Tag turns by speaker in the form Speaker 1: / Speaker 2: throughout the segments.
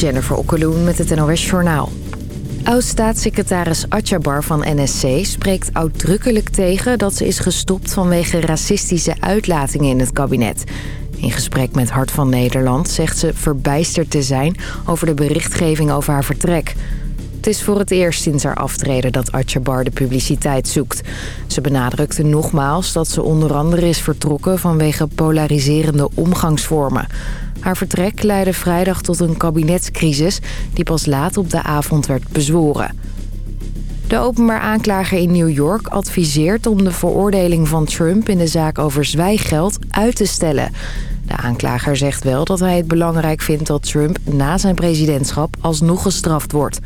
Speaker 1: Jennifer Okkeloen met het NOS Journaal. Oud-staatssecretaris Atjabar van NSC spreekt uitdrukkelijk tegen... dat ze is gestopt vanwege racistische uitlatingen in het kabinet. In gesprek met Hart van Nederland zegt ze verbijsterd te zijn... over de berichtgeving over haar vertrek. Het is voor het eerst sinds haar aftreden dat Atjabar de publiciteit zoekt. Ze benadrukte nogmaals dat ze onder andere is vertrokken... vanwege polariserende omgangsvormen... Haar vertrek leidde vrijdag tot een kabinetscrisis die pas laat op de avond werd bezworen. De openbaar aanklager in New York adviseert om de veroordeling van Trump in de zaak over zwijggeld uit te stellen. De aanklager zegt wel dat hij het belangrijk vindt dat Trump na zijn presidentschap alsnog gestraft wordt.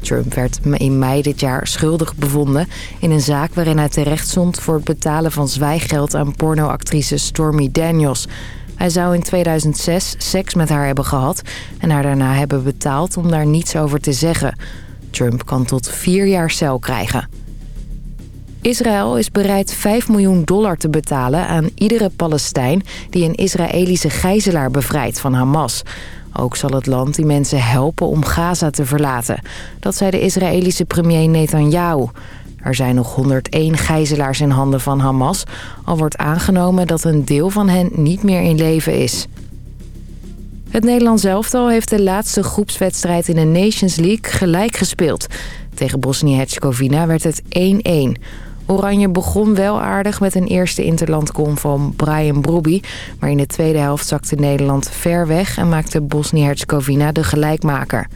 Speaker 1: Trump werd in mei dit jaar schuldig bevonden in een zaak waarin hij terecht stond voor het betalen van zwijggeld aan pornoactrice Stormy Daniels. Hij zou in 2006 seks met haar hebben gehad en haar daarna hebben betaald om daar niets over te zeggen. Trump kan tot vier jaar cel krijgen. Israël is bereid 5 miljoen dollar te betalen aan iedere Palestijn... die een Israëlische gijzelaar bevrijdt van Hamas. Ook zal het land die mensen helpen om Gaza te verlaten. Dat zei de Israëlische premier Netanyahu. Er zijn nog 101 gijzelaars in handen van Hamas... al wordt aangenomen dat een deel van hen niet meer in leven is. Het Nederlands elftal heeft de laatste groepswedstrijd in de Nations League gelijk gespeeld. Tegen Bosnië-Herzegovina werd het 1-1. Oranje begon wel aardig met een eerste interlandkom van Brian Brobby... maar in de tweede helft zakte Nederland ver weg en maakte Bosnië-Herzegovina de gelijkmaker...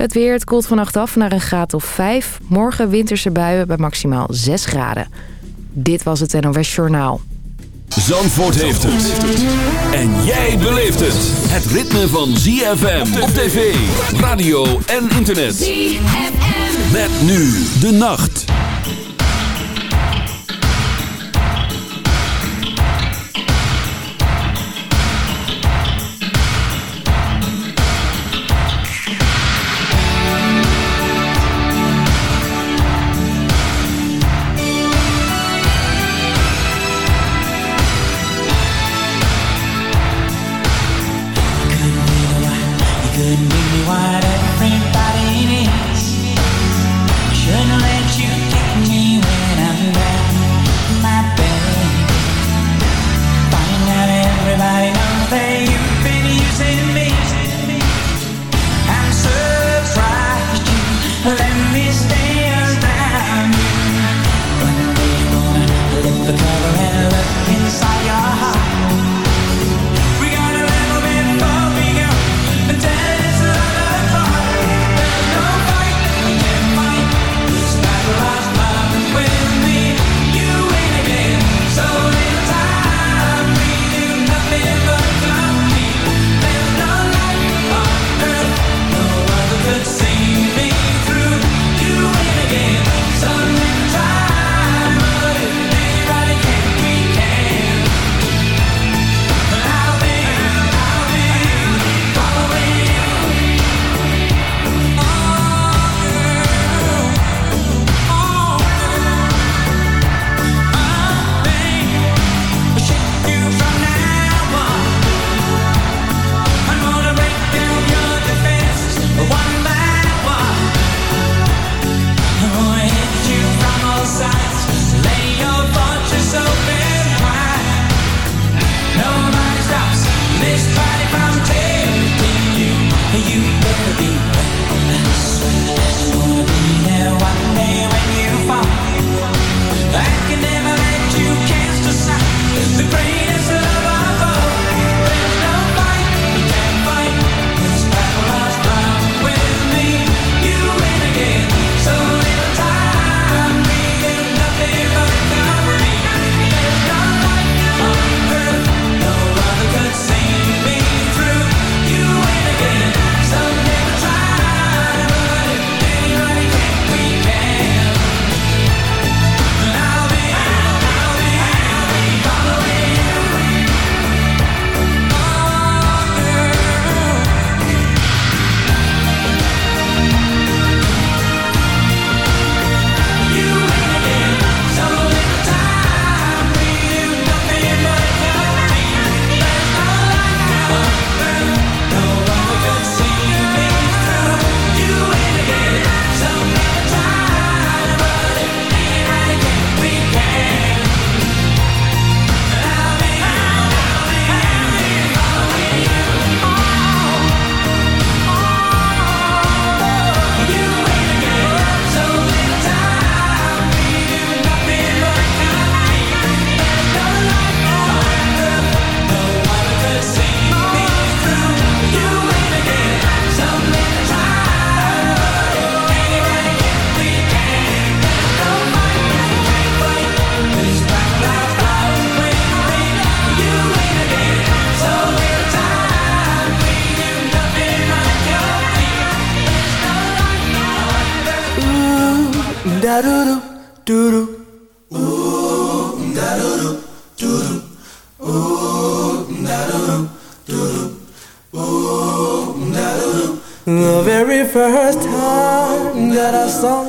Speaker 1: Het weer, het koelt vannacht af naar een graad of 5. Morgen winterse buien bij maximaal 6 graden. Dit was het NOS Journaal.
Speaker 2: Zandvoort heeft het. En jij beleeft het. Het ritme van ZFM op tv, radio en internet. ZFM. Met nu de nacht.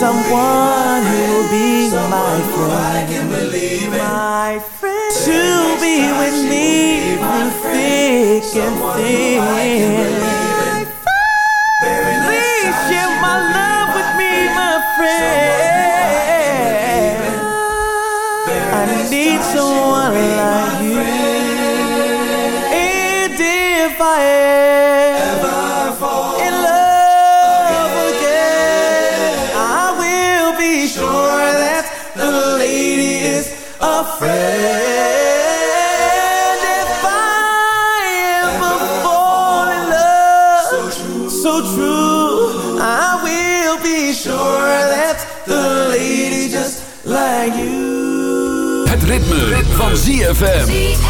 Speaker 3: someone who'll be my friend.
Speaker 2: Van ZFM.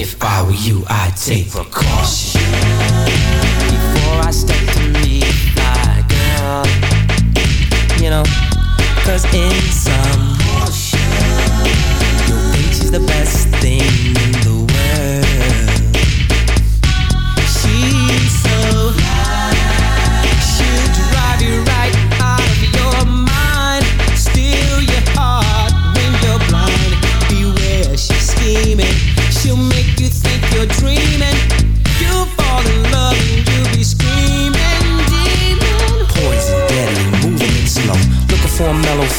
Speaker 4: If I were you, I'd take precaution before I step to meet my girl. You know, cause in some, cultures, your age is the best thing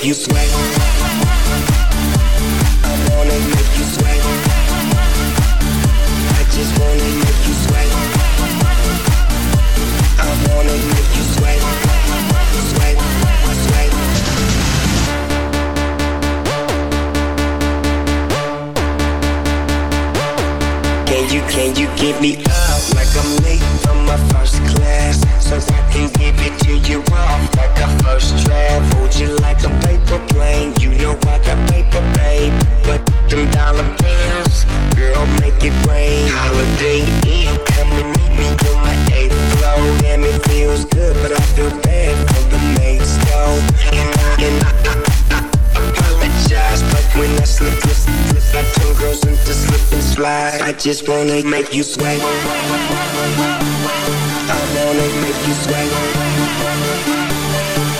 Speaker 5: Make you sweat. I wanna make you sweat. I just wanna make you sweat. I wanna make you sweat. Sweat. Sweat. Can you, can you give me up like I'm late from my first class? So I can give it to you off like a first draft. Hold you like a paper plane. You know I got paper, babe. But them dollar bills, girl, make it rain. Holiday Inn, come and meet me on my eighth floor. Damn, it feels good, but I feel bad for the mates, though. And I, and I, I, I apologize, but when I slip, slip, slip, I turn girls into slip and slide. I just wanna make you sweat. I wanna make you sweat.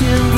Speaker 6: the scratching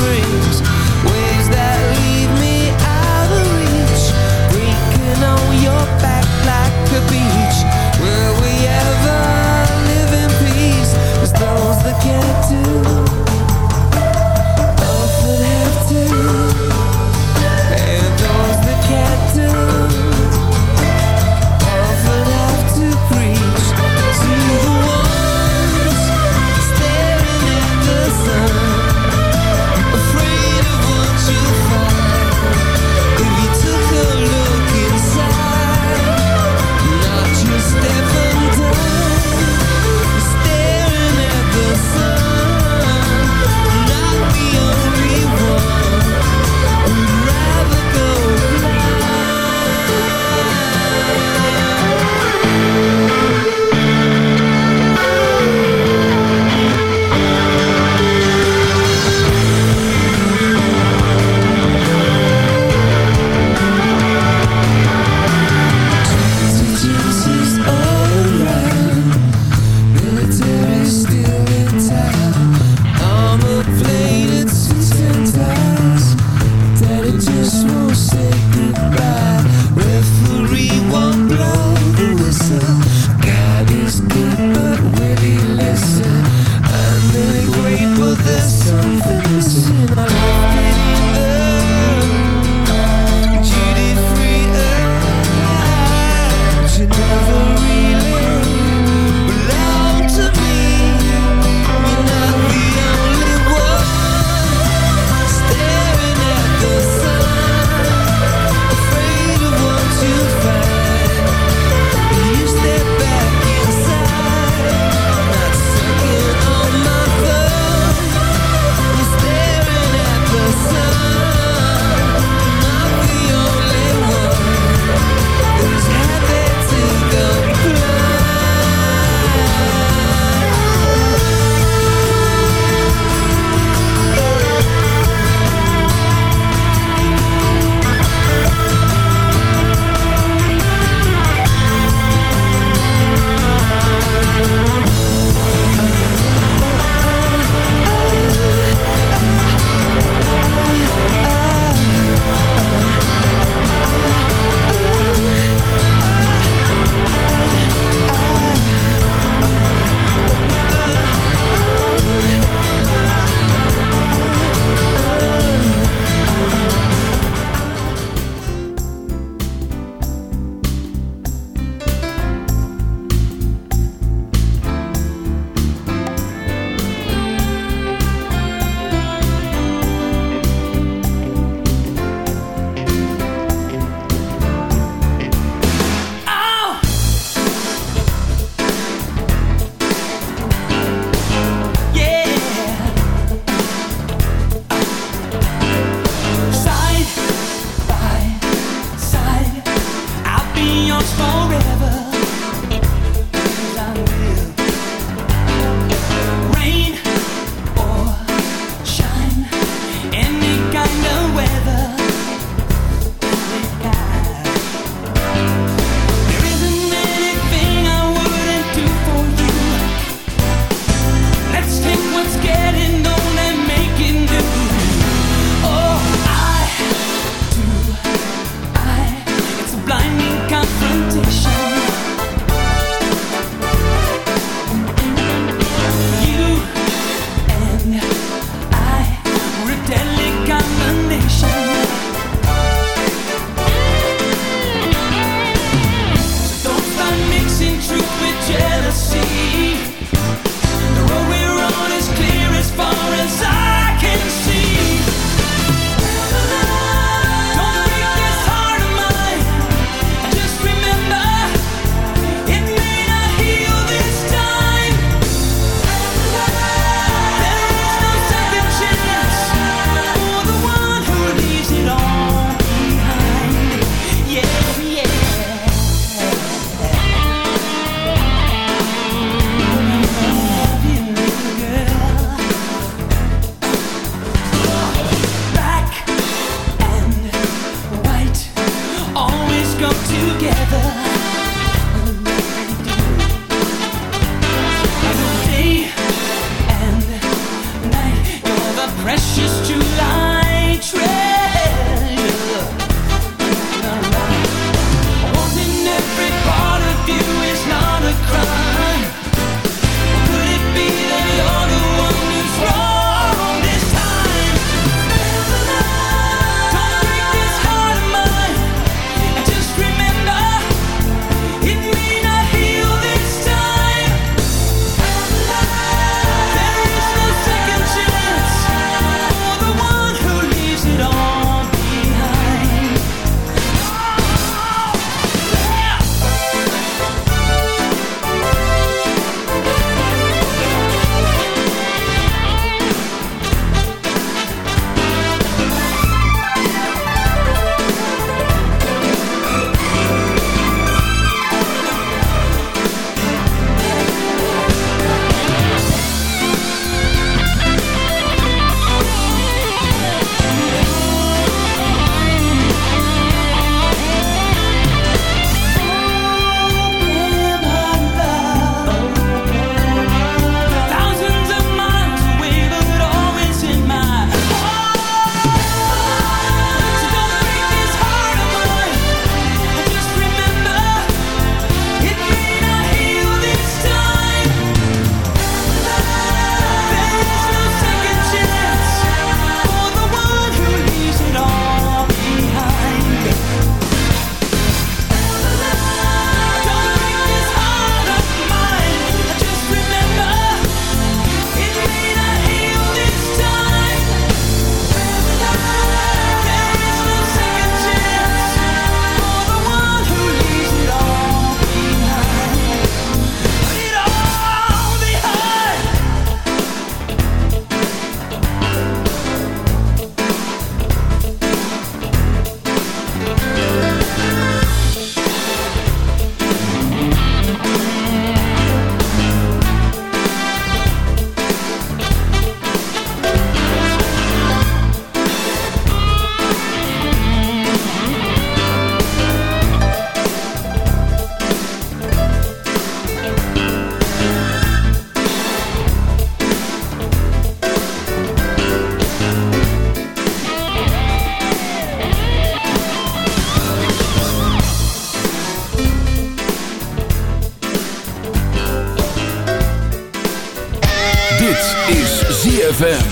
Speaker 6: ZFM.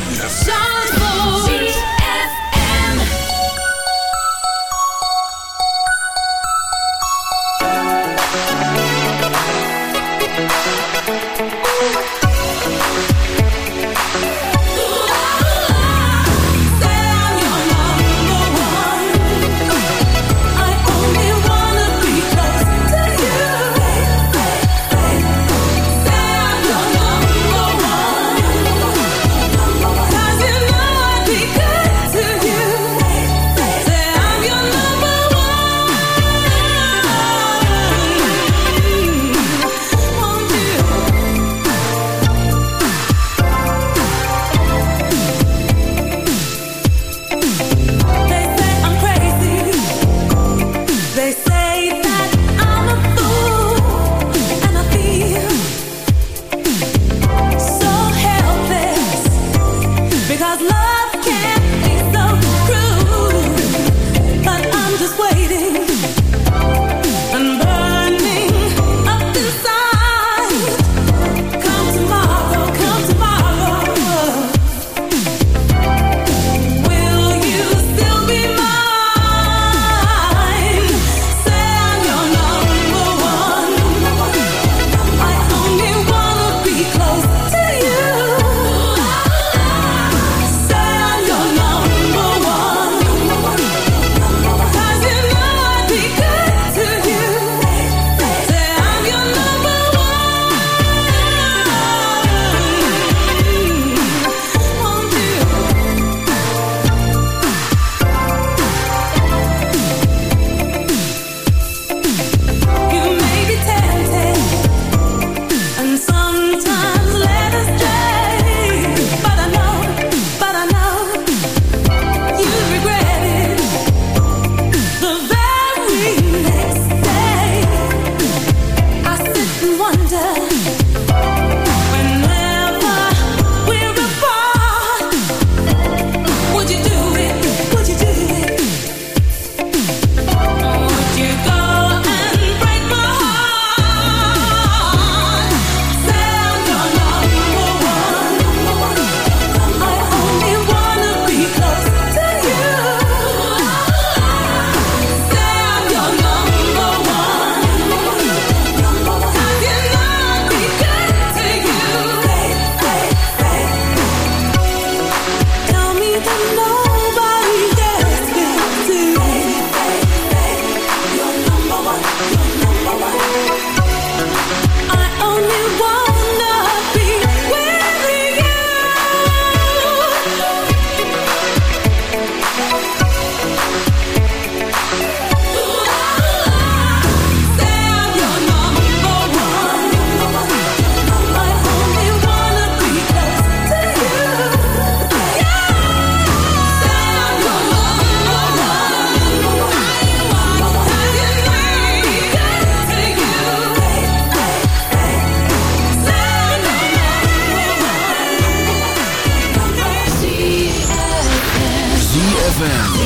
Speaker 6: ZFM.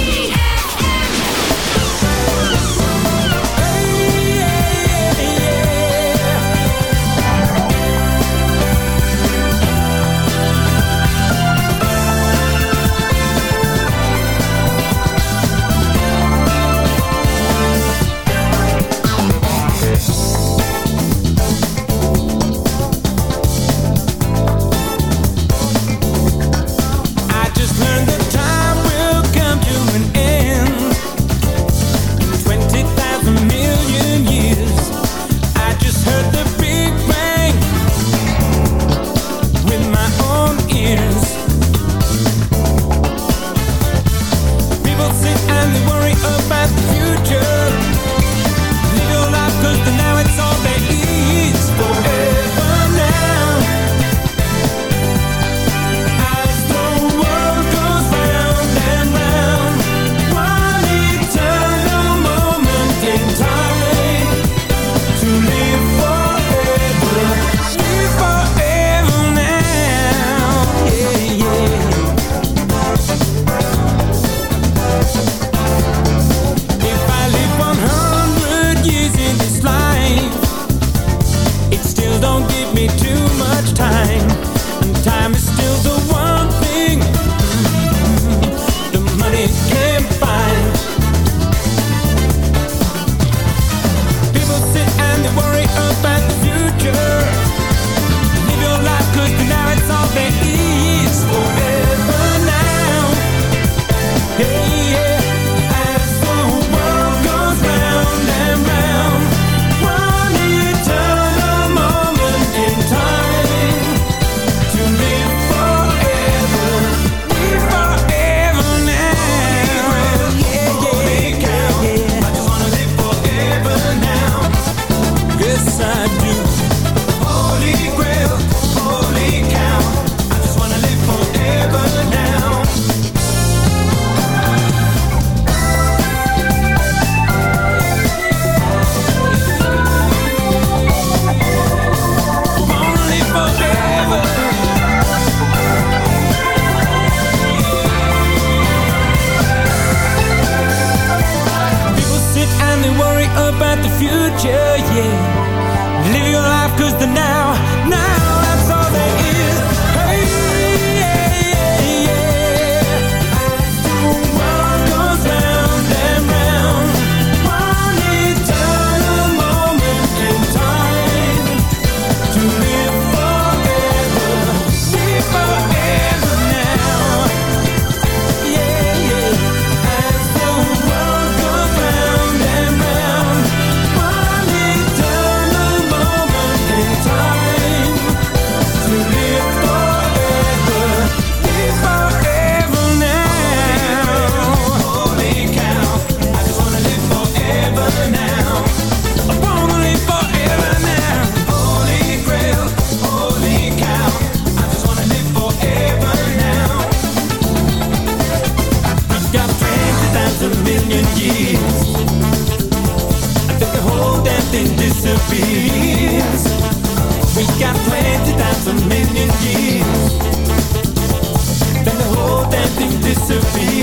Speaker 6: to
Speaker 4: be